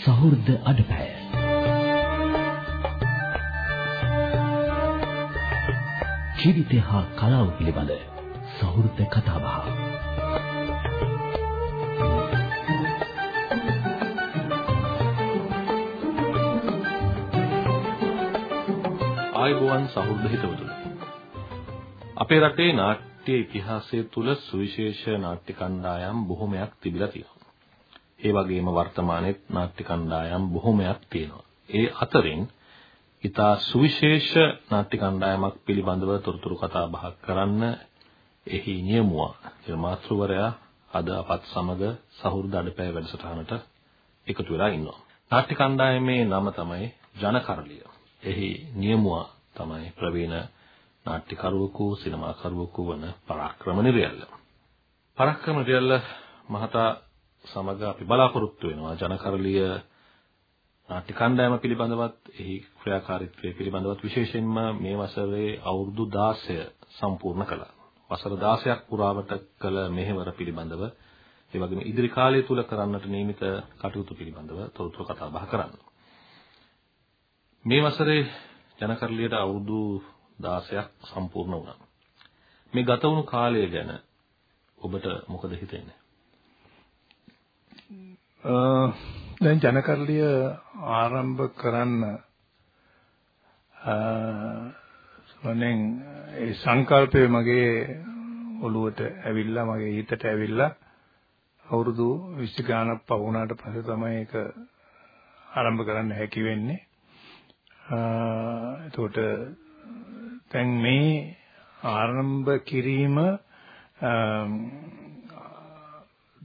සහෘද අඩපය. ජීවිතය හා කලාව පිළිබඳ සහෘද කතාබහ. ආයුබෝවන් සහෘද හිතවතුනි. අපේ රටේ නාට්‍ය ඉතිහාසය තුල සුවිශේෂ නාට්‍ය කණ්ඩායම් බොහොමයක් තිබිලා තියෙනවා. ඒ වගේම වර්තමානයේ නාට්‍ය කණ්ඩායම් බොහොමයක් තියෙනවා. ඒ අතරින් ඊතා සුවිශේෂ නාට්‍ය කණ්ඩායමක් පිළිබඳව තොරතුරු කතා බහක් කරන්න එහි නියමුවා නිර්මාතෘවරයා අද අපත් සමග සහෘද අඩපෑ වැඩසටහනට එකතු වෙලා ඉන්නවා. නාට්‍ය කණ්ඩායමේ නම තමයි ජනකරලිය. එහි නියමුවා තමයි ප්‍රවීණ නාට්‍යකරුවෙකු සිනමාකරුවෙකු වන පරාක්‍රම නිර්යල්ල. පරාක්‍රම නිර්යල්ල මහතා සමග අපි බලාපොරොත්තු වෙනවා ජනකරලිය නාට්‍ය කණ්ඩායම පිළිබඳවත් එහි ක්‍රියාකාරීත්වය පිළිබඳවත් විශේෂයෙන්ම මේ වසරේ අවුරුදු 16 සම්පූර්ණ කළා. වසර 16ක් පුරාවට කළ මෙහෙවර පිළිබඳව ඒ වගේම ඉදිරි කාලය තුල කරන්නට නියමිත කටයුතු පිළිබඳව තොරතුරු කතා බහ කරන්න. මේ වසරේ ජනකරලියට අවුරුදු 16ක් සම්පූර්ණ වුණා. මේ ගත වුණු කාලය ගැන ඔබට මොකද හිතෙන්නේ? දැන් ජනකරලිය ආරම්භ කරන්න සමනෙන් ඒ සංකල්පය මගේ ඔළුවට ඇවිල්ලා මගේ හිතට ඇවිල්ලා අවුරුදු 20 ගානක් පවුණාට පස්සේ තමයි ඒක ආරම්භ කරන්න හැකි වෙන්නේ. එතකොට දැන් මේ ආරම්භ කිරීම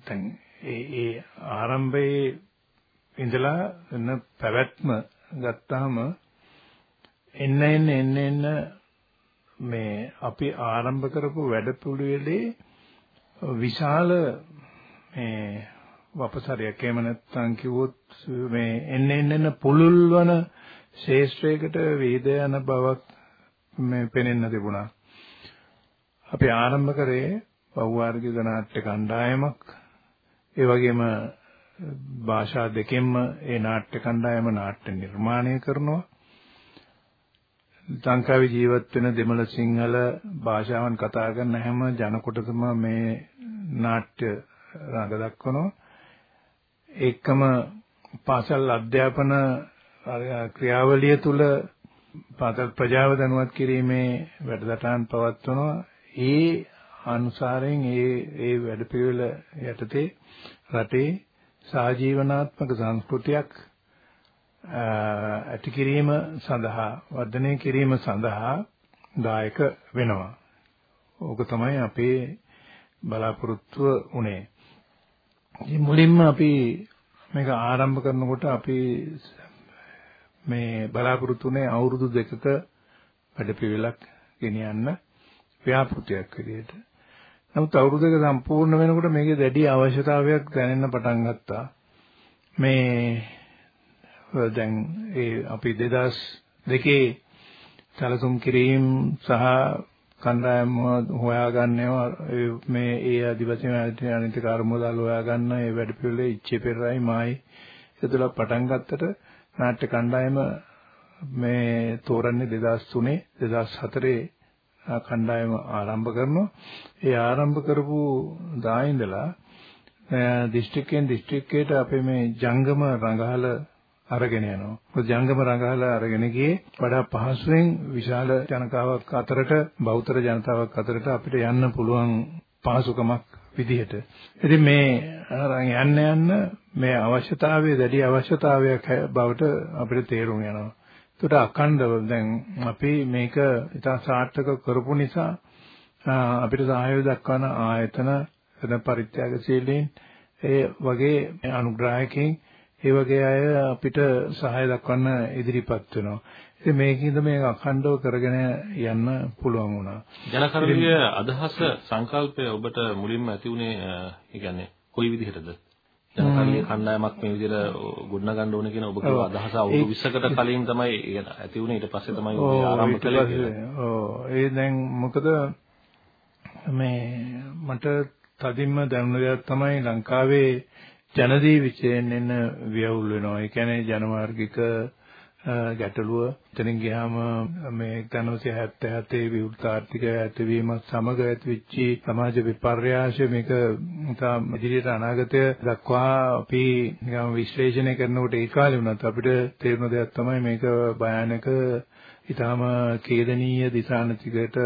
දැන් ඒ ඒ ආරම්භයේ ඉඳලා එන පැවැත්ම ගත්තාම එන්න එන්න එන්න එන්න මේ අපි ආරම්භ කරපු වැඩපිළිවෙලේ විශාල මේ වපසරියක් එහෙම නැත්නම් කිව්වොත් මේ එන්න එන්න එන්න පුළුල් වන ශේෂ්ත්‍රයකට වේද යන බවක් මේ පෙනෙන්න තිබුණා. අපි ආරම්භ කරේ බහුවාර්ගික නාට්‍ය කණ්ඩායමක් ඒ වගේම භාෂා දෙකෙන්ම ඒ නාට්‍ය කණ්ඩායම නාට්‍ය නිර්මාණය කරනවා. ලංකාවේ ජීවත් වෙන දෙමළ සිංහල භාෂාවන් කතා කරන හැම ජනකොටසම මේ නාට්‍ය රඟ දක්වනවා. ඒකම පාසල් අධ්‍යාපන ක්‍රියාවලිය තුල පාසල් ප්‍රජාව දැනුවත් කිරීමේ වැඩසටහන් පවත්වනවා. ඒ අනුසාරයෙන් ඒ ඒ වැඩපිළිවෙල යටතේ රටේ සාජීවනාත්මක සංස්කෘතියක් ඇති කිරීම සඳහා වර්ධනය කිරීම සඳහා දායක වෙනවා. ඕක තමයි අපේ බලාපොරොත්තුව උනේ. මුලින්ම අපි මේක ආරම්භ කරනකොට අපි මේ බලාපොරොත්තු උනේ අවුරුදු දෙකක වැඩපිළිවෙලක් ගෙනියන්න ව්‍යාපෘතියක් විදිහට. නමුත් අවුරුදු දෙක සම්පූර්ණ වෙනකොට මේකේ දැඩි අවශ්‍යතාවයක් දැනෙන්න පටන් ගත්තා. මේ දැන් ඒ අපි 2002 සැලසුම් කිරීම සහ කණ්ඩායම හොයාගන්නවා මේ ඒ ආදිවාසී අනිතිකාර මුදල් හොයාගන්න ඒ වැඩ පිළිවෙලේ ඉච්ඡේ පෙරයි මායි ඒතුල පටන් ගත්තට නාට්‍ය කණ්ඩායම මේ තෝරන්නේ 2003 2004 කණ්ඩායම ආරම්භ කරනවා. ඒ ආරම්භ කරපු දා ඉඳලා දිස්ත්‍රික්කෙන් දිස්ත්‍රික්කයට අපේ මේ ජංගම රඟහල අරගෙන යනවා. මොකද ජංගම රඟහල අරගෙන ගියේ වඩා පහසුවෙන් විශාල ජනතාවක් අතරට බෞද්ධ ජනතාවක් අතරට අපිට යන්න පුළුවන් පහසුකමක් විදිහට. ඉතින් මේ යන්න යන්න මේ අවශ්‍යතාවය දැඩි අවශ්‍යතාවයක් බවට අපිට තේරුම් යනවා. ඒකට අඛණ්ඩව දැන් අපි මේක ඉතා සාර්ථක කරපු නිසා අපිට සහයෝගය දක්වන ආයතන එන පරිත්‍යාගශීලීන් ඒ වගේ අනුග්‍රාහකයන් ඒ වගේ අය අපිට සහාය දක්වන්න ඉදිරිපත් වෙනවා. ඉතින් මේකින්ද මේක අඛණ්ඩව කරගෙන යන්න පුළුවන් වුණා. ජනකරුණීය අදහස සංකල්පය ඔබට මුලින්ම ඇති උනේ ඒ කියන්නේ කොයි විදිහටද? ජනකල්ලි කණ්ඩායමක් මේ විදිහට ගොඩනගන්න ඕනේ කියන ඔබ කියව අදහස අවුරුදු 20කට කලින් තමයි ඇති වුණේ ඊට පස්සේ තමයි ඔබ ආරම්භ කළේ කියලා. ඔව් ඒ දැන් මොකද මේ මට තදින්ම දැනුණ දෙයක් තමයි ලංකාවේ ජනදී විශේෂයෙන් එන ව්‍යවුල් වෙනවා. ඒ කියන්නේ ජනමාර්ගික ගැටලුව එතනින් ගියාම මේ 1977 විවෘත ආර්ථික ඇතිවීමත් සමග ඇතිවෙච්ච සමාජ විපර්යාසය මේක ඉදිරියට අනාගතය දක්වා අපි නිකම් විශ්ලේෂණය කරනකොට ඒ කාලේ වුණත් අපිට තේරුණ දෙයක් තමයි මේක භයානක ඊටාම කේදනීය දිශානතිකට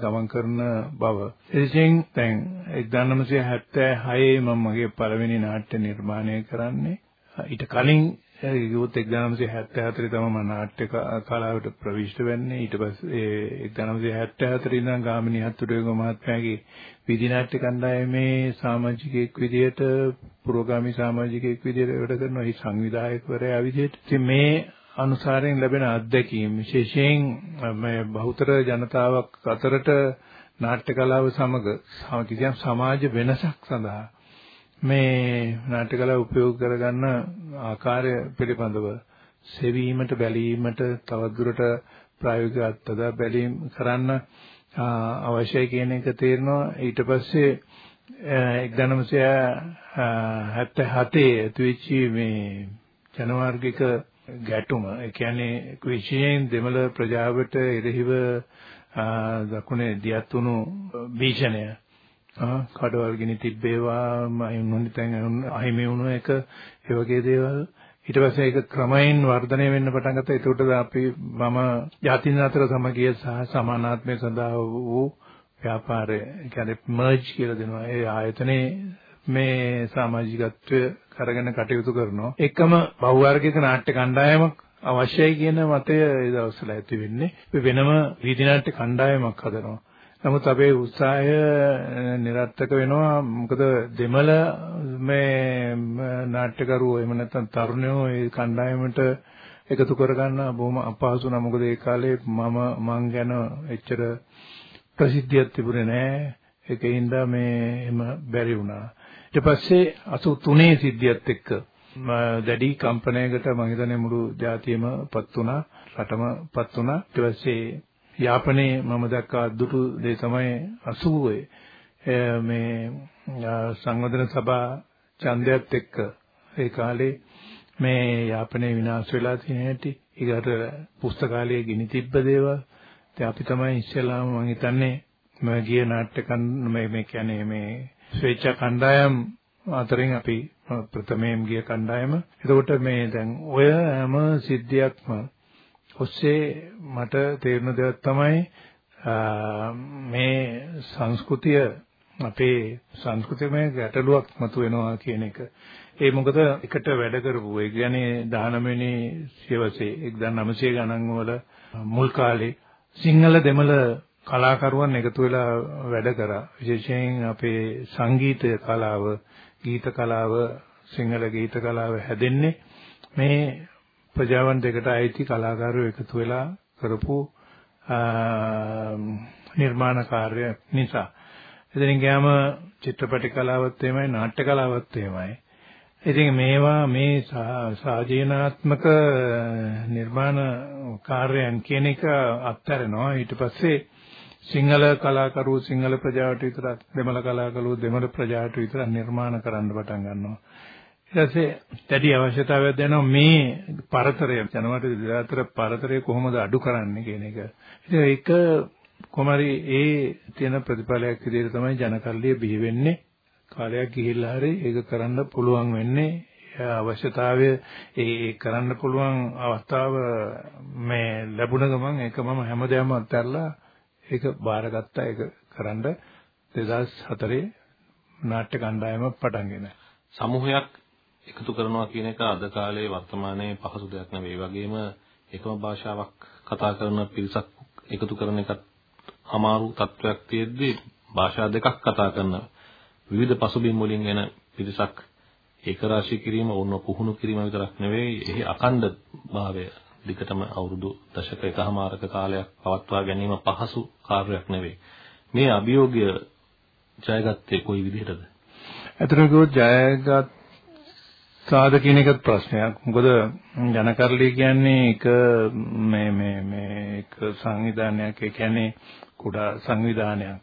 ගමන් කරන බව. එදිටින් දැන් 1976 මම මගේ පළවෙනි නාට්‍ය නිර්මාණය කරන්නේ. ඊට කලින් යුත් 1974 තමයි මම නාට්‍ය කලාවට ප්‍රවිෂ්ඨ වෙන්නේ. ඊට පස්සේ 1974 ඉඳන් ගාමිණී හත්තුඩේගම මහත්මයාගේ විදි නාට්‍ය කණ්ඩායමේ සමාජිකයෙක් විදියට පුරෝගාමී සමාජිකයෙක් විදියට වැඩ කරනවා. ඒ සංවිධායකවරයා විදියට ඉතින් මේ අනුසාරයෙන් ලැබෙන අත්දැකීම් විශේෂයෙන් මේ බහුතර ජනතාවක් අතරට නාට්‍ය කලාව සමග කිසියම් සමාජ වෙනසක් සඳහා මේ නාට්‍ය කලාව උපයෝග කරගන්න ආකාරය පිළිබඳව සෙවීමට බැලීමට තවදුරට ප්‍රායෝගික අත්දැක බැලීම් කරන්න අවශ්‍යයි කියන එක තේරෙනවා. ඊට පස්සේ 1977 ඇතිවෙච්ච මේ ජනවාර්ගික ගැටුම. ඒ කියන්නේ විශේෂයෙන් දෙමළ ප්‍රජාවට එරෙහිව දකුණේ දියත් වුණු භීෂණය. කඩවල් ගිනි තිබ්බේවා මහින් තැන් අහිමි වුණු එක ඒ වගේ දේවල්. ඊට පස්සේ ඒක ක්‍රමයෙන් වර්ධනය වෙන්න පටන් ගත්තා. ඒකට අපි මම ජාතින් අතර සමගිය සහ සමානාත්මය සඳහා වූ ව්‍යාපාරය කියන්නේ මර්ජ් කියලා දෙනවා. ඒ ආයතනයේ මේ සමාජිකත්වය කරගෙන කටයුතු කරනවා. එකම බහුවර්ගික නාට්‍ය කණ්ඩායමක් අවශ්‍යයි කියන මතය ඒ දවස්වල ඇති වෙන්නේ. වෙනම වීදි නාට්‍ය කණ්ඩායමක් හදනවා. නමුත් අපේ උත්සාහය નિરර්ථක වෙනවා. මොකද දෙමළ මේ නාට්‍යකරුවෝ එහෙම නැත්නම් තරුණයෝ ඒ කණ්ඩායමට එකතු කරගන්න බොහොම අපහසු නම්. මොකද ඒ කාලේ මම මං ගැන එච්චර ප්‍රසිද්ධියක් තිබුණේ නැහැ. ඒකින්ද මේ එහෙම බැරි වුණා. ඊට පස්සේ 83 සිද්ධියත් එක්ක දැඩි කම්පනයකට මම හිතන්නේ මුළු ජාතියම පත් වුණා රටම පත් වුණා. ඊට පස්සේ යාපනයේ මම දැක්ක අද්දුටු දේ තමයි 80 මේ සංවර්ධන සභා ඡන්දයත් එක්ක. ඒ කාලේ මේ යාපනයේ විනාශ වෙලා තියෙන හැටි ඊකට පුස්තකාලයේ ගිනි තිබ්බ දේවල්. ඉතින් අපි තමයි ඉස්සෙල්ලාම මම හිතන්නේ මම ගිය නාට්‍ය මේ මේ කියන්නේ මේ ස්වේච්ඡා කණ්ඩායම් අතරින් අපි ප්‍රථමයෙන් ගිය කණ්ඩායම. එතකොට මේ දැන් ඔය හැම සිද්ධියක්ම ඔස්සේ මට තේරෙන දෙයක් තමයි මේ සංස්කෘතිය අපේ සංස්කෘතියමය ගැටලුවක් මතුවෙනවා කියන එක. ඒ මොකද එකට වැඩ කරපු ඒ කියන්නේ 19 වෙනි සියවසේ 1900 ගණන් වල මුල් කාලේ සිංහල දෙමළ කලාකරුවන් එකතු වෙලා වැඩ කරා. විශේෂයෙන් අපේ සංගීත කලාව, ගීත කලාව, සිංහල ගීත කලාව හැදෙන්නේ මේ ප්‍රජාවන් දෙකට අයිති කලාකාරයෝ එකතු වෙලා කරපු නිර්මාණ කාර්ය නිසා. එතනින් ගියාම චිත්‍රපට කලාවත් එහෙමයි නාට්‍ය කලාවත් එහෙමයි. ඉතින් මේවා මේ සාජීනාත්මක නිර්මාණ කාර්යයන් කියන එක අත්හැරෙනවා. ඊට පස්සේ සිංහල කලාකරුවෝ සිංහල ප්‍රජාවට විතරක් දෙමළ කලාකරුවෝ දෙමළ ප්‍රජාවට විතරක් නිර්මාණ කරන්න පටන් ගන්නවා. ඊට පස්සේ දැඩි අවශ්‍යතාවයක් දැනෙනවා මේ පරතරය. ජනවට දෙතර පරතරය කොහොමද අඩු කරන්නේ කියන එක. ඉතින් ඒක කොමාරි ඒ තියෙන ප්‍රතිඵලයක් විදිහට තමයි ජනකල්ලිය බිහි වෙන්නේ. කාලයක් ගිහිල්ලා හරි ඒක කරන්න පුළුවන් වෙන්නේ. අවශ්‍යතාවය ඒ කරන්න පුළුවන් අවස්ථාව මේ ලැබුණ ගමන් ඒක මම හැමදේම අත්හැරලා ඒක බාරගත්තා. ඒක කරන්න. 2004 නාට්‍ය කණ්ඩායම පටන්ගෙන සමූහයක් එකතු කරනවා කියන එක අද කාලේ වර්තමානයේ පහසු දෙයක් නෙවෙයි. ඒ වගේම එකම භාෂාවක් කතා කරන පිරිසක් එකතු කරන එකත් අමාරු තත්වයක් තියෙද්දි භාෂා දෙකක් කතා කරන විවිධ පසුබිම් වලින් එන පිරිසක් ඒක රාශී කිරීම වුණ පුහුණු කිරීම විතරක් නෙවෙයි එහි අඛණ්ඩ භාවය දිගටම අවුරුදු දශක එකහමාරක කාලයක් පවත්වා ගැනීම පහසු කාර්යයක් නෙවෙයි. මේ අභියෝගය ජයගත්තේ කොයි විදිහටද? අතන කිව්වොත් ජයගත් සාද කියන එකත් ප්‍රශ්නයක්. මොකද ජනකරලිය කියන්නේ එක මේ මේ මේ එක සංවිධානයක්. ඒ කියන්නේ කුඩා සංවිධානයක්.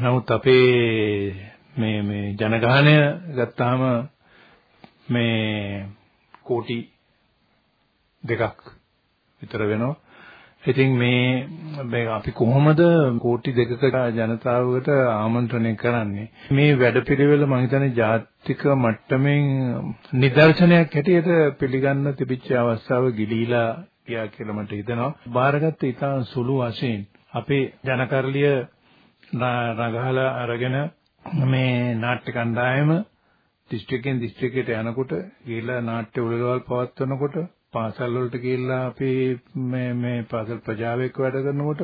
නමුත් අපේ මේ මේ ජනගහනය ගත්තාම මේ කෝටි දෙකක් විතර වෙනවා. ඉතින් මේ මේ අපි කොහොමද කෝටි දෙකක ජනතාවකට ආමන්ත්‍රණය කරන්නේ? මේ වැඩපිළිවෙල මම හිතන්නේ ජාතික මට්ටමින් නිදර්ශනයක් හැටියට පිළිගන්න තිබිච්ච අවස්ථාව ගිලීලා ගියා කියලා මට හිතෙනවා. බාරගත්ත ඉතා සුළු වශයෙන් අපේ ජනකරලිය රඟහලා අරගෙන මේ නාට්‍ය කණ්ඩායම දිස්ත්‍රික්කෙන් දිස්ත්‍රික්කයට යනකොට ගිහිල්ලා නාට්‍ය උළෙලවල් පවත්වනකොට පාසල් වලට ගිහිල්ලා අපි මේ මේ පාසල් ප්‍රජාව එක්ක වැඩ කරනකොට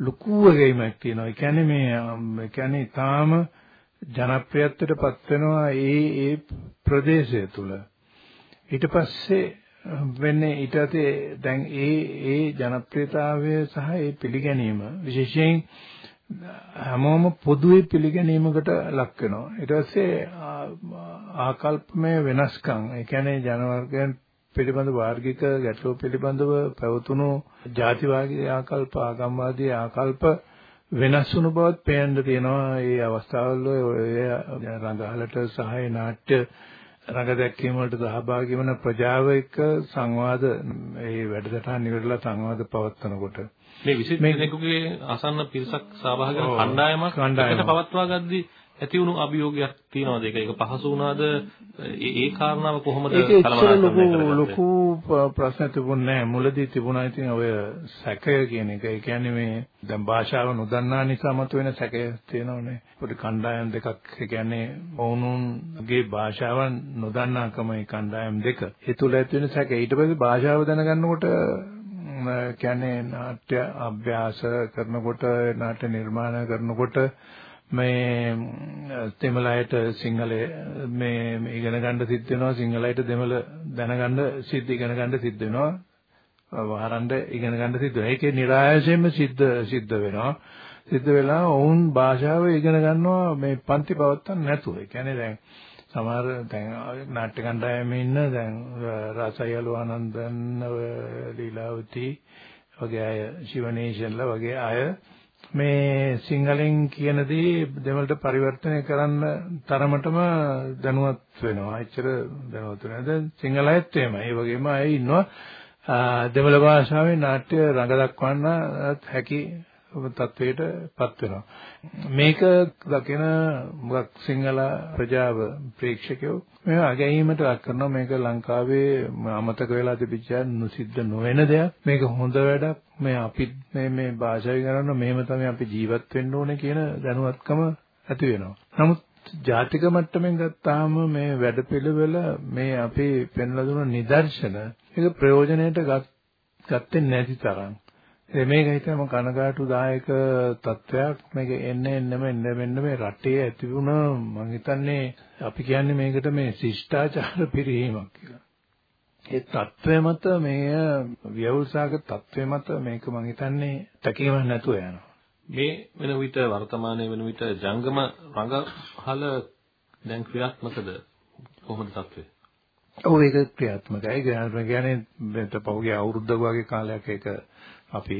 ලොකු වගේමක් තියෙනවා. ඒ කියන්නේ මේ ඒ කියන්නේ ඊටාම ජනප්‍රියත්වයටපත් වෙනවා ඒ ඒ ප්‍රදේශය තුල. ඊට පස්සේ වෙන්නේ ඊට දැන් ඒ ඒ ජනප්‍රියතාවය සහ ඒ පිළිගැනීම විශේෂයෙන් හැමෝම පොදුවේ පිළිගැනීමකට ලක් වෙනවා. ඊට පස්සේ ආකල්පමය වෙනස්කම්, ඒ කියන්නේ ජනවර්ගයන් පිළිබඳ වාර්ගික ගැටලුව පිළිබඳව පැවතුණු ಜಾතිවාදී ආකල්ප, ආගම්වාදී ආකල්ප වෙනස් වුණු බවත් පේන්න තියෙනවා. මේ අවස්ථාවල රඟහලට සහ නාට්‍ය රඟ දැක්වීම වලට සහභාගී වන ප්‍රජාව එක්ක සංවාද මේ වැඩසටහන් ඉවරලා සංවාද පවත්වනකොට. මේ 20 දෙනෙකුගේ ආසන්න පිරිසක් සහභාගී වෙන කණ්ඩායමක්. එකට පවත්වා ගද්දී ඇති වුණු අභියෝගයක් තියෙනවද? ඒක ඒක පහසු වුණාද? ඒ කාරණාව කොහොමද කළමනාකරණය කරන්නේ ලොකු ප්‍රශ්න තිබුණේ මුලදී තිබුණා. ඉතින් ඔය සැකය කියන එක. ඒ කියන්නේ මේ දැන් භාෂාව නොදන්නා නිසා මතුවෙන සැකය තියෙනවනේ. පොඩි කණ්ඩායම් දෙකක්. ඒ කියන්නේ වුණුන්ගේ භාෂාව නොදන්නාකම ඒ කණ්ඩායම් දෙක. ඒ තුල ඇති වෙන සැකය. ඊට පස්සේ භාෂාව දැනගන්නකොට කියන්නේ නාට්‍ය අභ්‍යාස කරනකොට නාට්‍ය නිර්මාණ කරනකොට මේ දෙමළයට සිංහල මේ ඉගෙන ගන්න සිද්ධ වෙනවා. සිංහලයට දෙමළ දැනගන්න සිද්ධ ඉගෙන ගන්න සිද්ධ වෙනවා. වහරන්ඩ ඉගෙන ගන්න සිද්ධ වෙනවා. ඒකේ નિરાයසයෙන්ම සිද්ධ සිද්ධ වෙනවා. සිද්ධ වෙලා ඔවුන් භාෂාව ඉගෙන ගන්නවා මේ පන්ති පවත්තන් නැතුව. ඒ කියන්නේ දැන් සමහර දැන් නාට්‍ය කණ්ඩායමේ ඉන්න දැන් රසයලු ආනන්දන් ලීලාවති වගේ අය ශිවනේෂන්ලා වගේ අය මේ සිංහලෙන් කියන දේ දෙමළට පරිවර්තනය කරන්න තරමටම දැනුවත් වෙනවා. එච්චර දැනුවත් වෙනවා. දැන් සිංහල අයත් එහෙමයි. ඒ වගේම අය ඉන්නවා දෙමළ භාෂාවේ නාට්‍ය රඟ දක්වන්න හැකි තත්වයට පත් වෙනවා. මේක දකින මුගක් සිංහල ප්‍රජාව ප්‍රේක්ෂකයෝ මේ අගැයීමට ලක් කරනවා මේක ලංකාවේ අමතක වෙලා තිබිච්ච නුසිද්ධ නොවන දෙයක්. මේක හොඳ වැඩක්. මේ අපි මේ මේ භාෂාව කරන මෙහෙම තමයි අපි ජීවත් වෙන්න ඕනේ කියන දැනුවත්කම ඇති වෙනවා. නමුත් ජාතික මට්ටමින් ගත්තාම මේ වැඩපිළිවෙල මේ අපි පෙන්ලා දුන නිදර්ශන ඒක ප්‍රයෝජනයට ගත්තේ නැති තරම් මේක හිතම කනගාටුදායක තත්වයක් මේක එන්නේ එන්නම එන්න මෙන්න මේ රටේ ඇති වුණ මම හිතන්නේ අපි කියන්නේ මේකට මේ ශිෂ්ටාචාර පිරිහීමක් කියලා. ඒ තත්වය මත මේ ව්‍යවසායක තත්වය මත මේක මම හිතන්නේ තකීම නැතුව යනවා. මේ වෙන විට වර්තමානයේ වෙන විට ජංගම රඟහල දැන් ක්‍රියාත්මකද කොහොමද තත්වය? ඔව් ඒක ක්‍රියාත්මකයි. කියන්නේ පහුගිය අවුරුද්දක වගේ කාලයක් ඒක අපි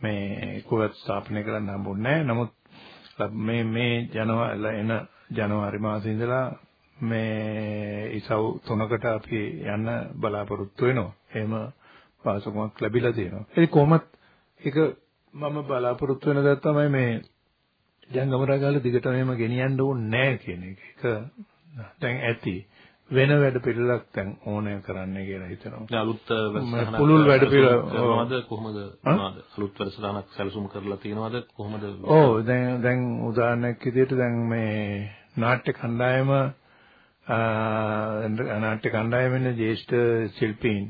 මේ කුවත් ස්ථාපනය කරන්න හම්බුනේ නමුත් මේ මේ ජනවාරි එන ජනවාරි මාසේ ඉඳලා මේ ඉසව් තුනකට අපි යන්න බලාපොරොත්තු වෙනවා. එහෙම පාසුකමක් ලැබිලා තියෙනවා. ඒක කොහොමත් ඒක මම බලාපොරොත්තු වෙන දේ තමයි මේ ජංගමරාගාල දිගටම එහෙම ගෙනියන්න ඕනේ නැහැ කියන එක. ඒක දැන් ඇති. වෙන වැඩ පිළිලක් දැන් ඕනෑ කරන්න කියලා හිතනවා. දැන් අලුත් වැඩසටහනක් පුළුල් වැඩ කරනවද කොහොමද මොනවද? අලුත් වැඩසටහනක් සැලසුම් කරලා තියෙනවද කොහොමද? ඔව් දැන් දැන් උදාහරණයක් විදිහට දැන් මේ නාට්‍ය කණ්ඩායම නාට්‍ය කණ්ඩායමේ ජ්‍යෙෂ්ඨ ශිල්පීන්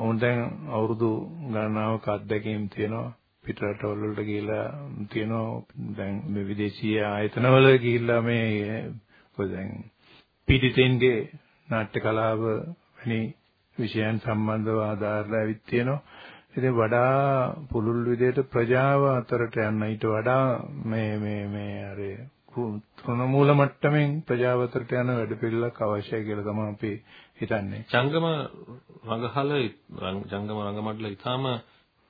උන් දැන් අවුරුදු ගණනාවක අත්දැකීම් තියෙනවා. පිටරටවල වලට ගිහිලා තියෙනවා දැන් මේ විදේශීය ආයතනවල ගිහිල්ලා මේ කොහෙද දැන් පීඩිතයින්ගේ නාට්‍ය කලාව වැනි විෂයන් සම්බන්ධව ආධාරලා ඇවිත් තියෙනවා. ඉතින් වඩා පුළුල් විදිහට ප්‍රජාව අතරට යන්න ඊට වඩා මේ මේ මේ අර තෘණමූල මට්ටමින් ප්‍රජාව අතරට යන වැඩපිළිවෙලක් අවශ්‍යයි කියලා තමයි අපි හිතන්නේ. ජංගම රංගහල ජංගම රංගමඩල ඊටාම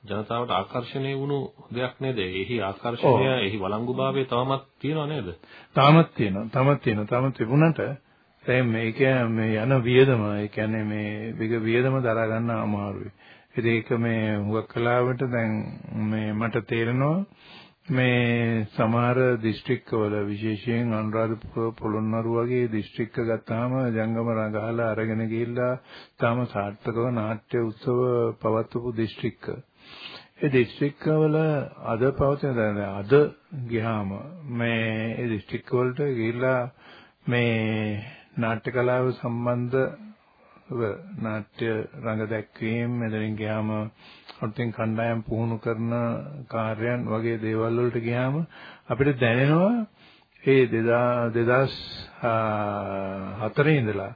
ජනතාවට ආකර්ෂණය වුණු දෙයක් නේද? එහි ආකර්ෂණය, එහි වළංගුභාවය තවමත් තියෙනව නේද? තාමත් තියෙනවා. තාමත් තියෙනවා. තාමත් තිබුණාට දැන් මේක මේ යන වියදම, ඒ කියන්නේ මේ විග වියදම දරා ගන්න අමාරුයි. ඉතින් ඒක මේ හුඟක් කලාවට දැන් මේ මට තේරෙනවා මේ සමහර දිස්ත්‍රික්කවල විශේෂයෙන් අනුරාධපුර පොළොන්නරුව වගේ දිස්ත්‍රික්ක ගත්තාම ජංගම රඟහලා අරගෙන ගිහිල්ලා තාම සාර්ථකව නාට්‍ය උත්සව පවත්වපු දිස්ත්‍රික්ක. ඒ දිස්ත්‍රික්කවල අද පවතින දැන් අද ගියාම මේ ඒ දිස්ත්‍රික්කවලට ගිහිල්ලා මේ නාට්‍ය කලාව සම්බන්ධව නාට්‍ය රඟ දැක්වීම මෙතනින් ගියාම අලුතෙන් කණ්ඩායම් පුහුණු කරන කාර්යයන් වගේ දේවල් වලට ගියාම අපිට දැනෙනවා ඒ 2004 ඉඳලා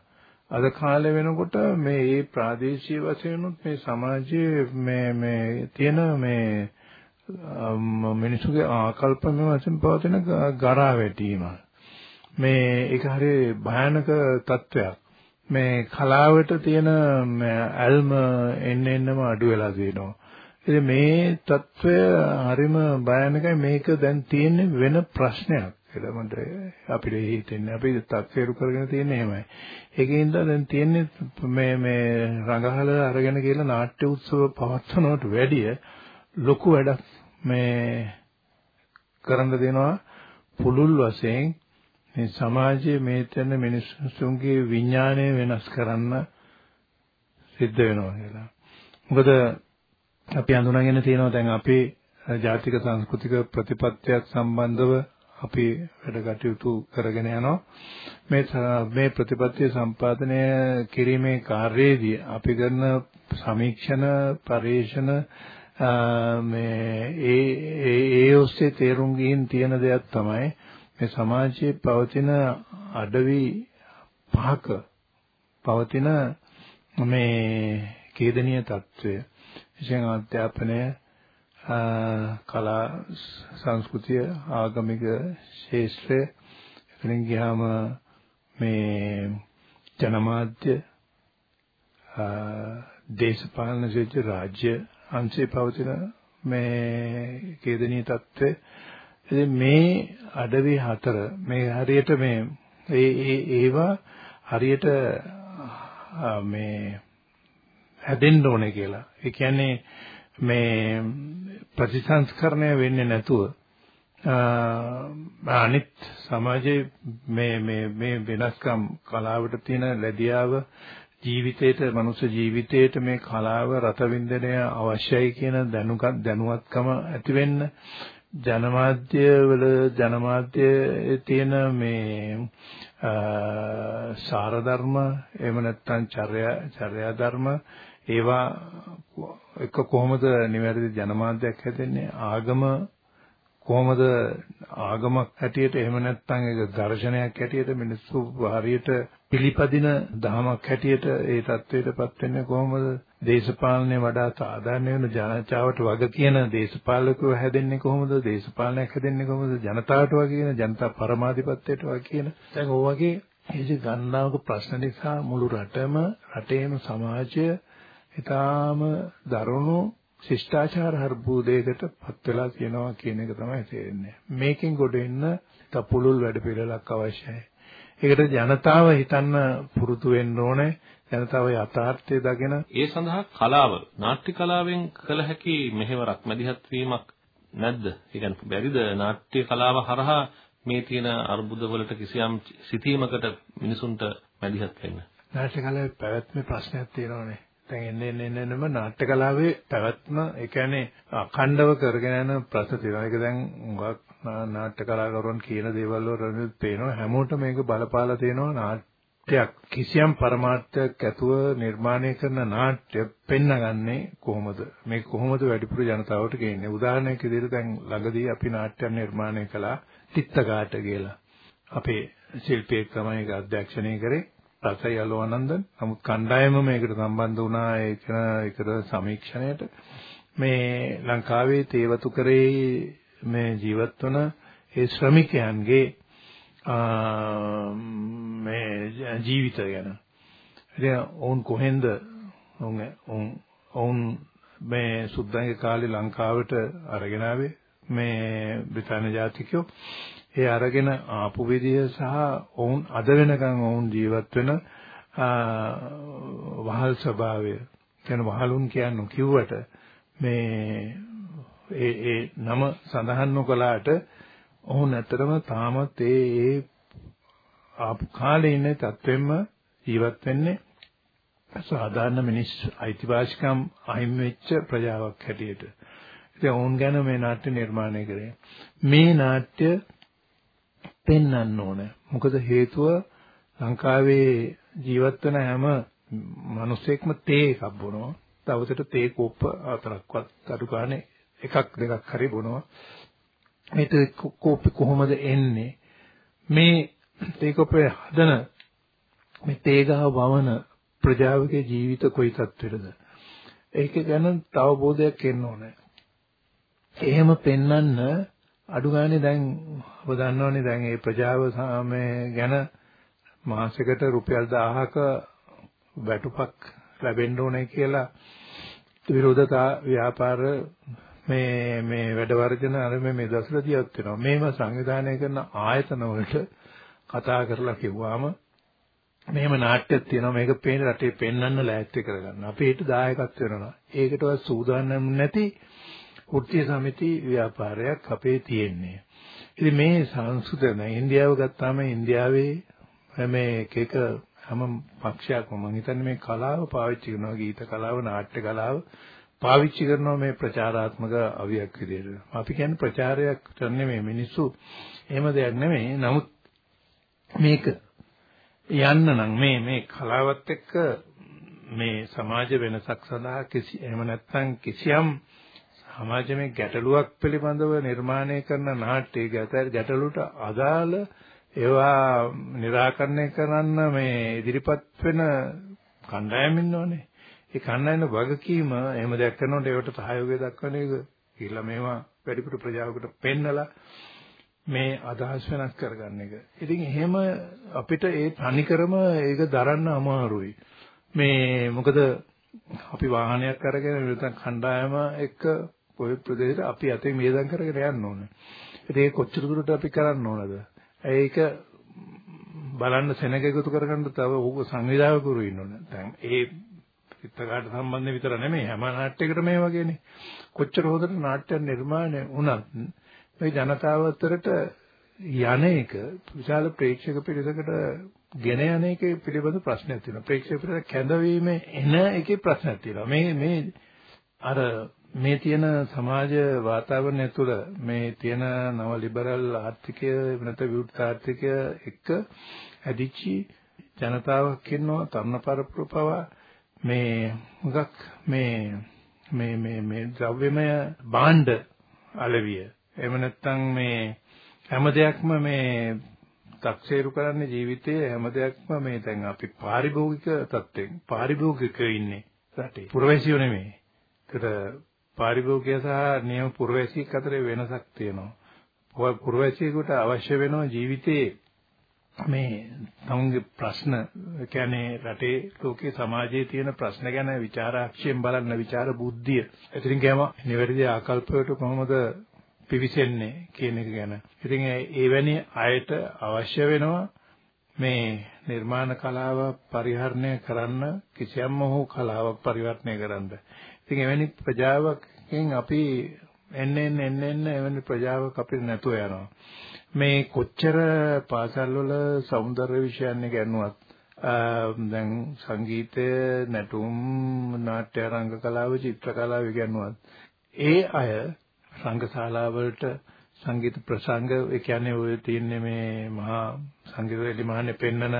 අද කාලේ වෙනකොට මේ මේ ප්‍රාදේශීය වශයෙන් මේ සමාජයේ මේ මේ තියෙන මේ මිනිසුගේ ආකල්පමය වශයෙන් පවතින ගරා වැටීම මේ ඒක හරිය භයානක තත්වයක්. මේ කලාවට තියෙන ඇල්ම එන්න එන්නම අඩු වෙලා තියෙනවා. ඉතින් මේ తত্ত্বය හරිම භයානකයි මේක දැන් තියෙන්නේ වෙන ප්‍රශ්නයක් කියලා මට අපිට හිතෙන්නේ. අපි තක්සේරු කරගෙන තියෙන්නේ එහෙමයි. ඒකෙන් දැන් තියෙන්නේ මේ මේ රඟහල අරගෙන කියලා නාට්‍ය උත්සව පවත්වනවට වැඩිය ලොකු වැඩක් මේ කරන්න දෙනවා පුළුල් වශයෙන් මේ සමාජයේ මේ තැන මිනිස්සුන්ගේ විඥාණය වෙනස් කරන්න සිද්ධ වෙනවා කියලා. මොකද අපි හඳුනාගෙන තියෙනවා දැන් අපේ ජාතික සංස්කෘතික ප්‍රතිපත්තියක් සම්බන්ධව අපි වැඩ කටයුතු කරගෙන යනවා. මේ මේ ප්‍රතිපත්තිය සම්පාදනය කිරීමේ කාර්යයේදී අපි කරන සමීක්ෂණ පරිශන මේ ඒ ඒ ඔස්සේ තේරුම් ගින් තියෙන දෙයක් තමයි මේ සමාජයේ පවතින අඩවි පහක පවතින මේ කේදනීය తত্ত্বය විශේෂයෙන් අධ්‍යාපනය කලා සංස්කෘතිය ආගමික ශාස්ත්‍රය එතනින් ගියාම මේ ජනමාධ්‍ය දේශපාලන ශිෂ්‍ය රාජ්‍ය අංශේ පවතින මේ කේදනීය తত্ত্বය ඉතින් මේ අඩවි හතර මේ හරියට මේ ඒ ඒ ඒවා හරියට මේ හැදෙන්න ඕනේ කියලා. ඒ කියන්නේ මේ ප්‍රතිසංස්කරණය වෙන්නේ නැතුව අනිත් සමාජයේ මේ මේ මේ වෙනස්කම් කලාවට තියෙන ලැබියාව ජීවිතේට මනුෂ්‍ය ජීවිතේට මේ කලාව රතවින්දනය අවශ්‍යයි කියන දැනුවත්කම ඇති වෙන්න ජනමාධ්‍ය වල ජනමාධ්‍යයේ තියෙන මේ සාර ධර්ම එහෙම නැත්නම් චර්යා චර්යා ධර්ම ඒවා එක කොහොමද නිවැරදි ජනමාධ්‍යයක් හැදෙන්නේ? ආගම කොහොමද ආගමක් හැටියට එහෙම නැත්නම් ඒක දර්ශනයක් හැටියට මිනිස්සු හරියට පිළිපදින දහමක් හැටියට ඒ தത്വයටපත් වෙන්නේ කොහොමද? දේශපාලනය වඩා සාධාරණ වෙන ජනතාවට වග කියන දේශපාලකව හැදෙන්නේ කොහොමද? දේශපාලනයක් හැදෙන්නේ කොහොමද? ජනතාවට වග කියන ජනතා පරමාධිපත්‍යයට වග කියන. දැන් ඔය වගේ ඒ ගණනාවක ප්‍රශ්න නිසා මුළු රටම රටේම සමාජය ඊටාම දරුණු ශිෂ්ටාචාර හර්බුදයකට පත් වෙලා තියෙනවා කියන එක තමයි තේරෙන්නේ. මේකෙන් ගොඩ එන්න තපුලුල් වැඩ පිළිලක් අවශ්‍යයි. ඒකට ජනතාව හිතන්න පුරුදු වෙන්න ඕනේ. ජනතාව යථාර්ථය දගෙන ඒ සඳහා කලාව නාට්‍ය කලාවෙන් කළ හැකි මෙහෙවරක් මැදිහත් වීමක් නැද්ද? ඒ කියන්නේ බැරිද නාට්‍ය කලාව හරහා මේ තියෙන අර්බුද වලට කිසියම් සිතීමකට මිනිසුන්ට මැදිහත් වෙන්න? නාට්‍ය කලාවේ පැවැත්මේ ප්‍රශ්නයක් තියෙනවානේ. දැන් එන්නේ එන්නේ එන්නම නාට්‍ය කලාවේ පැවැත්ම ඒ කියන්නේ අඛණ්ඩව කරගෙන යන ප්‍රශ්න තියෙනවා. ඒක දැන් හුඟක් නාට්‍ය කලාකරුවන් කියන දේවල් වලින් පේනවා. හැමෝටම මේක බලපාලා තියෙනවා. නාට්‍යයක් කිසියම් પરමාර්ථයක් ඇතුව නිර්මාණය කරන නාට්‍ය පෙන්නගන්නේ කොහොමද? මේක කොහොමද වැඩිපුර ජනතාවට කියන්නේ උදාහරණයක් විදිහට දැන් ළඟදී අපි නාට්‍යයක් නිර්මාණය කළා තිත්තකාට කියලා. අපේ ශිල්පියෙක් තමයි ඒක අධ්‍යක්ෂණය කරේ. රසයි අලෝනන්දන් නමුත් කණ්ඩායම මේකට සම්බන්ධ වුණා. ඒක ඒකට සමීක්ෂණයට. මේ ලංකාවේ තේවතු කරේ මේ ජීවත් වන ඒ ශ්‍රමිකයන්ගේ මේ ජීවිතය ගැන. ඉතින් ඔවුන් කොහෙන්ද? ඔවුන් ඔවුන් මේ සුද්දන්ගේ කාලේ ලංකාවට අරගෙන ආවේ. මේ බ්‍රිතාන්‍ය ජාතිකයෝ. ඒ අරගෙන ආපු විදිය සහ ඔවුන් අද වෙනකන් ඔවුන් ජීවත් වෙන වහල් ස්වභාවය කියන වහලුන් කියන්නේ කිව්වට මේ ඒ ඒ නම සඳහන් නොකලාට ඔවුන් ඇත්තටම තාමත් ඒ ඒ ආපු කාලේ ඉන්න තත්වෙම ජීවත් වෙන්නේ සාධාරණ මිනිස් අයිතිවාසිකම් අහිමි වෙච්ච ප්‍රජාවක් හැටියට. ඉතින් ඔවුන් ගැන මේ නාට්‍ය නිර්මාණය කරේ. මේ නාට්‍ය පෙන්වන්න ඕන. මොකද හේතුව ලංකාවේ ජීවත් වෙන හැම මිනිසෙක්ම තේ එකක් බොනවා. දවසට තේ කෝප්ප හතරක්වත් අඩු ගානේ එකක් දෙකක් හරි බොනවා. මේ තේ කෝප්පේ කොහොමද එන්නේ? මේ තේ කෝප්පේ හදන මේ තේ ගහ වවන ප්‍රජාවගේ ජීවිත කොයි තත්ත්වෙද? ඒක ගැන තවබෝධයක් එන්න ඕනේ. එහෙම පෙන්වන්න අඩු ගානේ දැන් ඔබ දන්නවනේ දැන් මේ ප්‍රජාව මේ ගැන මාසෙකට රුපියල් 1000ක වැටුපක් ලැබෙන්න ඕනේ කියලා විරෝධතා ව්‍යාපාර මේ මේ වැඩ වර්ජන අර මේ දසල දියත් වෙනවා. මේව සංවිධානය කරන ආයතන වලට කතා කරලා කිව්වාම මෙහෙම නාට්‍යයක් තියෙනවා මේක පේන රටේ පෙන්වන්න ලෑස්ති කරගන්න. අපි ඊට දායකත්ව වෙනවා. ඒකටවත් සූදානම් නැති වෘත්තීය සමිති ව්‍යාපාරයක් අපේ තියෙන්නේ. ඉතින් මේ සංස්කෘතන ඉන්දියාව ගත්තාම ඉන්දියාවේ මේ එක එක හැම පක්ෂයක්ම මම හිතන්නේ මේ කලාව පාවිච්චි කරනවා ගීත කලාව නාට්‍ය කලාව පාවිච්චි කරනවා මේ ප්‍රචාරාත්මක අවියක් විදිහට. අපි කියන්නේ ප්‍රචාරයක් කරන්නේ මේ මිනිස්සු එහෙම දෙයක් නෙමෙයි. නමුත් මේක යන්න නම් මේ මේ කලාවත් එක්ක මේ සමාජ වෙනසක් සඳහා කිසි එහෙම නැත්නම් කිසියම් සමාජයේ ගැටලුවක් පිළිබඳව නිර්මාණය කරන නාට්‍ය ගැටලුවට අදාළ ඒවා निराකරණය කරන්න මේ ඉදිරිපත් වෙන කණ්ඩායම් ඉන්නෝනේ. ඒ කණ්ඩායම වගකීම එහෙම දෙයක් කරනකොට ඒවට සහයෝගය දක්වන එක කියලා මේවා වැඩිපුර ප්‍රජාවකට පෙන්නලා මේ අදහස් වෙනස් කරගන්න එක. ඉතින් එහෙම අපිට ඒ තනිකරම ඒක දරන්න අමාරුයි. මේ මොකද අපි වාහනයක් අරගෙන නැත්නම් කණ්ඩායම එක්ක කොයි ප්‍රදේශයට අපි අතේ මේදම් කරගෙන යන්න ඕනේ. ඉතින් ඒක කොච්චර දුරට අපි කරන්න ඕනද? ඒක බලන්න සෙනග එකතු කරගන්න තව ඌ සංවිධායකවරු ඉන්නෝනේ. දැන් ඒ චිත්‍රකාට සම්බන්ධ විතර නෙමෙයි හැම නාට්‍යයකටම මේ වගේනේ. කොච්චර හොඳට නාට්‍ය නිර්මාණය වුණත් මේ ජනතාව අතරට යන එක විශාල ප්‍රේක්ෂක පිරිසකට ගෙන යන එකේ පිළිබඳ ප්‍රශ්නයක් තියෙනවා. ප්‍රේක්ෂක පිරිස කැඳවීමේ එන එකේ ප්‍රශ්නයක් තියෙනවා. මේ මේ අර මේ තියෙන සමාජ වාතාවරණය තුළ මේ තියෙන නව ලිබරල් ආර්ථිකය නැත්නම් විවෘත ආර්ථිකය එක්ක ඇදිච්චි ජනතාවක් ඉන්නවා තරුණ පරපුර පවා. මේ මුගක් මේ මේ මේ මේ ද්‍රව්‍යමය භාණ්ඩ අලවිය. එහෙම නැත්නම් මේ හැම දෙයක්ම මේ තක්සේරු කරන්නේ ජීවිතයේ හැම දෙයක්ම මේ දැන් අපි පාරිභෝගික තත්ත්වෙන් පාරිභෝගිකව ඉන්නේ රටේ. පුරවැසියෝ නෙමෙයි. ඒකට පාරිභෝගිකය සහ නියම පුරවැසියෙක් අතරේ වෙනසක් තියෙනවා. පුරවැසියෙකුට අවශ්‍ය වෙනවා ජීවිතේ මේ තමුන්ගේ ප්‍රශ්න කියන්නේ රටේ ලෝකේ සමාජයේ තියෙන ප්‍රශ්න ගැන વિચારාක්ෂයෙන් බලන්න વિચાર බුද්ධිය. ඉතින් ගෑම නිවැරදි ආකල්පයට කොහොමද පිවිසෙන්නේ කියන එක ගැන. ඉතින් ඒවැනි අයට අවශ්‍ය වෙනවා මේ නිර්මාණ කලාව පරිහරණය කරන්න කිසියම් හෝ කලාවක් පරිවර්තනය කරන්න. ඉතින් එවැනි ප්‍රජාවකින් අපි එන්න එන්න එන්න එන්න එවැනි ප්‍රජාවක් අපිට නැතුව යනවා. මේ කොච්චර පාසල් වල సౌందර්ය විෂයන් ගැනුවත් දැන් සංගීතය නැටුම් නාට්‍ය රංග කලාව චිත්‍ර කලාව ගැනුවත් ඒ අය සංඝශාලාවලට සංගීත ප්‍රසංග ඒ කියන්නේ ඔය තියෙන්නේ මේ මහා සංගීත එලිමහනේ පෙන්නන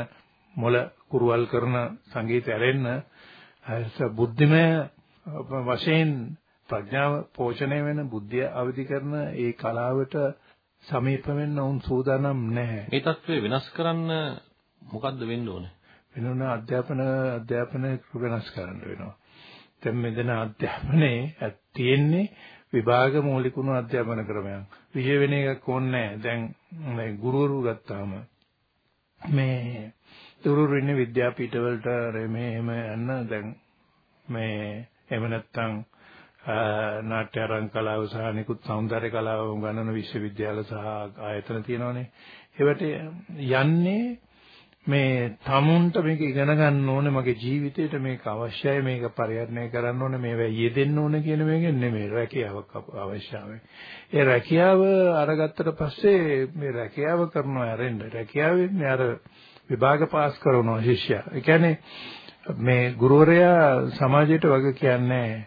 මොළ කුරුවල් කරන සංගීත ඇරෙන්න බුද්ධිමය වශයෙන් ප්‍රඥාව පෝෂණය වෙන බුද්ධිය අවදි කරන ඒ කලාවට සමීප වෙන්න උන් සූදානම් නැහැ. මේ தત્ත්වය වෙනස් කරන්න මොකද්ද වෙන්න ඕනේ? වෙනුන අධ්‍යාපන අධ්‍යාපන වෙනස් කරන්න වෙනවා. දැන් මෙතන අධ්‍යාපනයේ තියෙන්නේ විභාග මූලික වුණු අධ්‍යාපන ක්‍රමයක්. විෂය වෙන එකක් ඕනේ දැන් මේ ගුරුවරු ගත්තාම මේ ගුරුවරු ඉන්නේ විද්‍යාපීඨ වලට මේ එහෙම යන්න දැන් මේ එහෙම නැත්නම් නාට්‍ය ආරං කලාව සහ නිකුත් සෞන්දර්ය කලාව උගන්වන විශ්වවිද්‍යාල සහ ආයතන තියෙනවානේ. ඒවට යන්නේ මේ tamunට මේක ඉගෙන ගන්න ඕනේ මගේ ජීවිතේට මේක අවශ්‍යයි මේක පරිහරණය කරන්න ඕනේ මේවා යෙදෙන්න ඕනේ කියන මේක නෙමෙයි රැකියාවක් අවශ්‍යයි. ඒ රැකියාව අරගත්තට පස්සේ මේ රැකියාව කරනවා ඇරෙන්න රැකියාවෙන් අර විභාග පාස් කරනවා ශිෂ්‍යයා. ඒ කියන්නේ මේ ගුරුවරයා සමාජයට වගේ කියන්නේ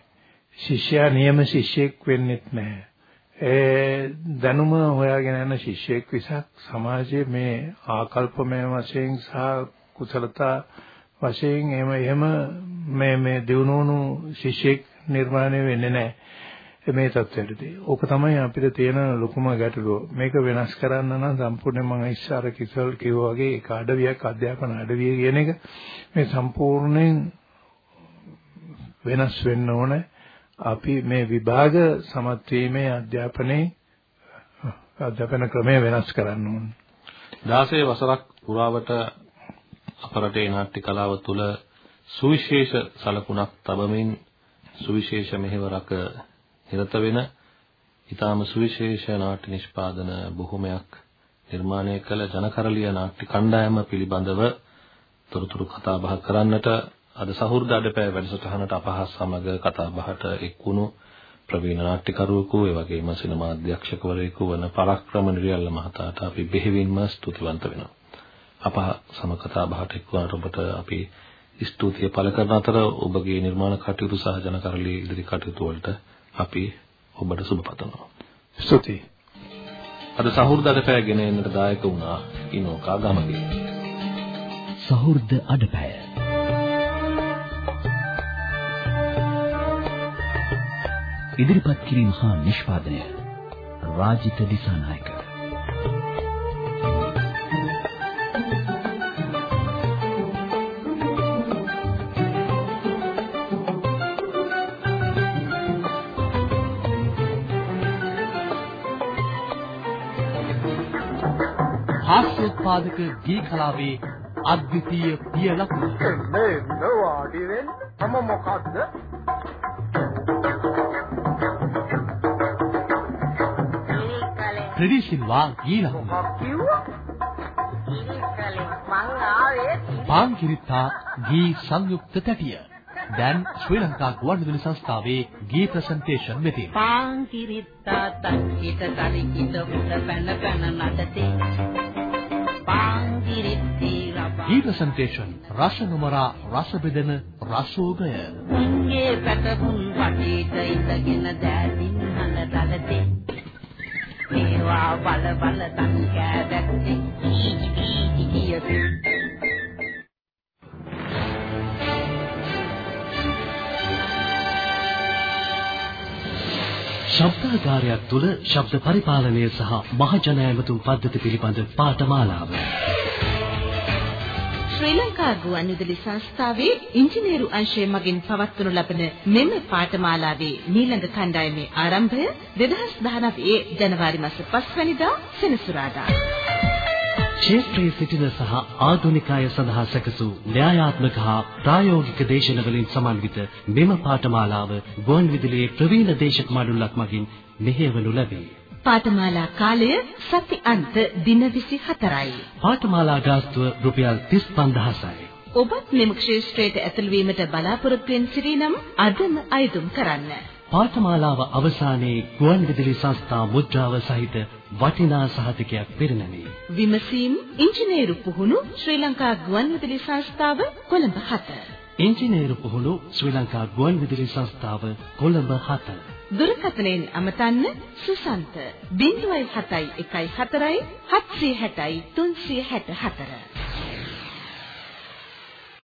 ශිෂ්‍යයා නියම ශිෂ්‍යෙක් වෙන්නෙත් නැහැ. ඒ දැනුම හොයාගෙන යන ශිෂ්‍යෙක් විසක් සමාජයේ මේ ආකල්පමය වශයෙන් සහ කුසලතා වශයෙන් එහෙම එහෙම මේ මේ දිනුණු ශිෂ්‍යෙක් නිර්මාණය වෙන්නේ නැහැ මේ தත්ත්වයටදී. ඕක තමයි අපිට තියෙන ලොකුම ගැටලුව. මේක වෙනස් කරන්න නම් සම්පූර්ණයෙන් මම ඉස්සර කිසල් කිව්වා වගේ ඒක අඩවියක් අධ්‍යාපන අඩවිය කියන එක මේ සම්පූර්ණයෙන් වෙනස් වෙන්න ඕනේ. අපි මේ විභාග සමත් වීමේ අධ්‍යාපනයේ අධ්‍යාපන ක්‍රමය වෙනස් කරන්න ඕනේ. 16 වසරක් පුරාවට අපරටේ නාට්‍ය කලාව තුළ සුවිශේෂ සලකුණක් තබමින් සුවිශේෂ මෙහෙවරක නිරත වෙන ඊටාම සුවිශේෂ නාට්‍ය නිෂ්පාදන බොහොමයක් නිර්මාණය කළ ජනකරලිය නාට්‍ය කණ්ඩායම පිළිබඳව තොරතුරු කතා බහ කරන්නට අද සහෘද අඩපෑ වැඩසටහනට අපහස් සමග කතා බහට එක් වුණු ප්‍රවීණ නාට්‍යකරුවෙකු ඒ වගේම සිනමා අධ්‍යක්ෂකවරයෙකු වන පරක්‍රම නිරියල්ල මහතාට අපි බෙහෙවින්ම ස්තුතිවන්ත වෙනවා. අප සම කතා බහට එක් වුණාට ඔබට අපි ස්තුතිය පළ කරන අතර ඔබගේ නිර්මාණ කටයුතු සහ ජනකරලී ඉදිරි කටයුතු වලට අපි ඔබට සුබ පතනවා. ස්තුතියි. අද සහෘද අඩපෑ ගෙන එන්නට දායක වුණා ඉනෝකා ගමගේ. සහෘද අඩපෑ ඉදිරිපත් කිරීම හා නිෂ්පාදනය රාජිත දිසානායක හාස්‍යෝත්පාදක ගී කලාවේ අද්විතීය පිය ලකුණ. මේ නවාඩි වෙන්න තම මොකද්ද? ට්‍රෙඩිෂන්වා ගීලහුන පාන්කිරිත්තා ගී සංයුක්ත තැටිය. දැන් ශ්‍රී ලංකා ගුවන්විදුලි සංස්ථාවේ ගී ප්‍රසන්ටේෂන් වෙතින් පාන්කිරිත්තා තක්කිට තරිකිට උඩ පැන පැන නඩතේ පාන්කිරිත්ති ගී ප්‍රසන්ටේෂන් රස නොමරා රස බෙදෙන රසෝගය. උන්ගේ පැටපුන් පටිට ඉඳගෙන දැලින් හන දලතේ මේවා බල බල තන් කෑදැත්තේ කීචි කීචි කියතේ ශබ්දාගාරයක් තුල ශබ්ද පරිපාලනය සහ මහජන ඇමතුම් පද්ධති පිළිබඳ පාඨමාලාව ශ්‍රී ලංකා ගුවන්විදුලි සංස්ථාවේ ඉංජිනේරු අංශය මගින් පවත්වනු ලබන මෙම පාඨමාලාවේ මීළඟ කණ්ඩායමේ ආරම්භය 2019 ජනවාරි මාස 5 වෙනිදා සෙනසුරාදා. ක්ෂේත්‍රයේ සිටින සහ ආධුනික අය සඳහා සැකසූ න්‍යායාත්මක හා ප්‍රායෝගික දේශනවලින් සමන්විත මෙම පාඨමාලාව ගුවන්විදුලියේ ප්‍රවීණ දේශක මඩුල්ලක් මගින් මෙහෙයවනු ලැබේ. පාඨමාලා කාලය සති අන්ත දින 24යි. පාඨමාලා ගාස්තුව රුපියල් 35000යි. ඔබත් මෙම ක්ෂේත්‍රයට ඇතුළු වීමට බලාපොරොත්තු වෙන සිරිනම් අදම අයදුම් කරන්න. පාඨමාලාව අවසානයේ ගුවන්විදුලි සංස්ථා මුද්‍රාව සහිත වටිනා සහතිකයක් පෙරනමේ. විමසීම් ඉංජිනේරු පුහුණු ශ්‍රී ලංකා ගුවන්විදුලි සංස්ථාව කොළඹ 7. ඉංජිනේරු පුහුණු ශ්‍රී ලංකා ගුවන්විදුලි සංස්ථාව කොළඹ 7. දුරකථනයෙන් අමතන්න සුසන්ත 07114 760 364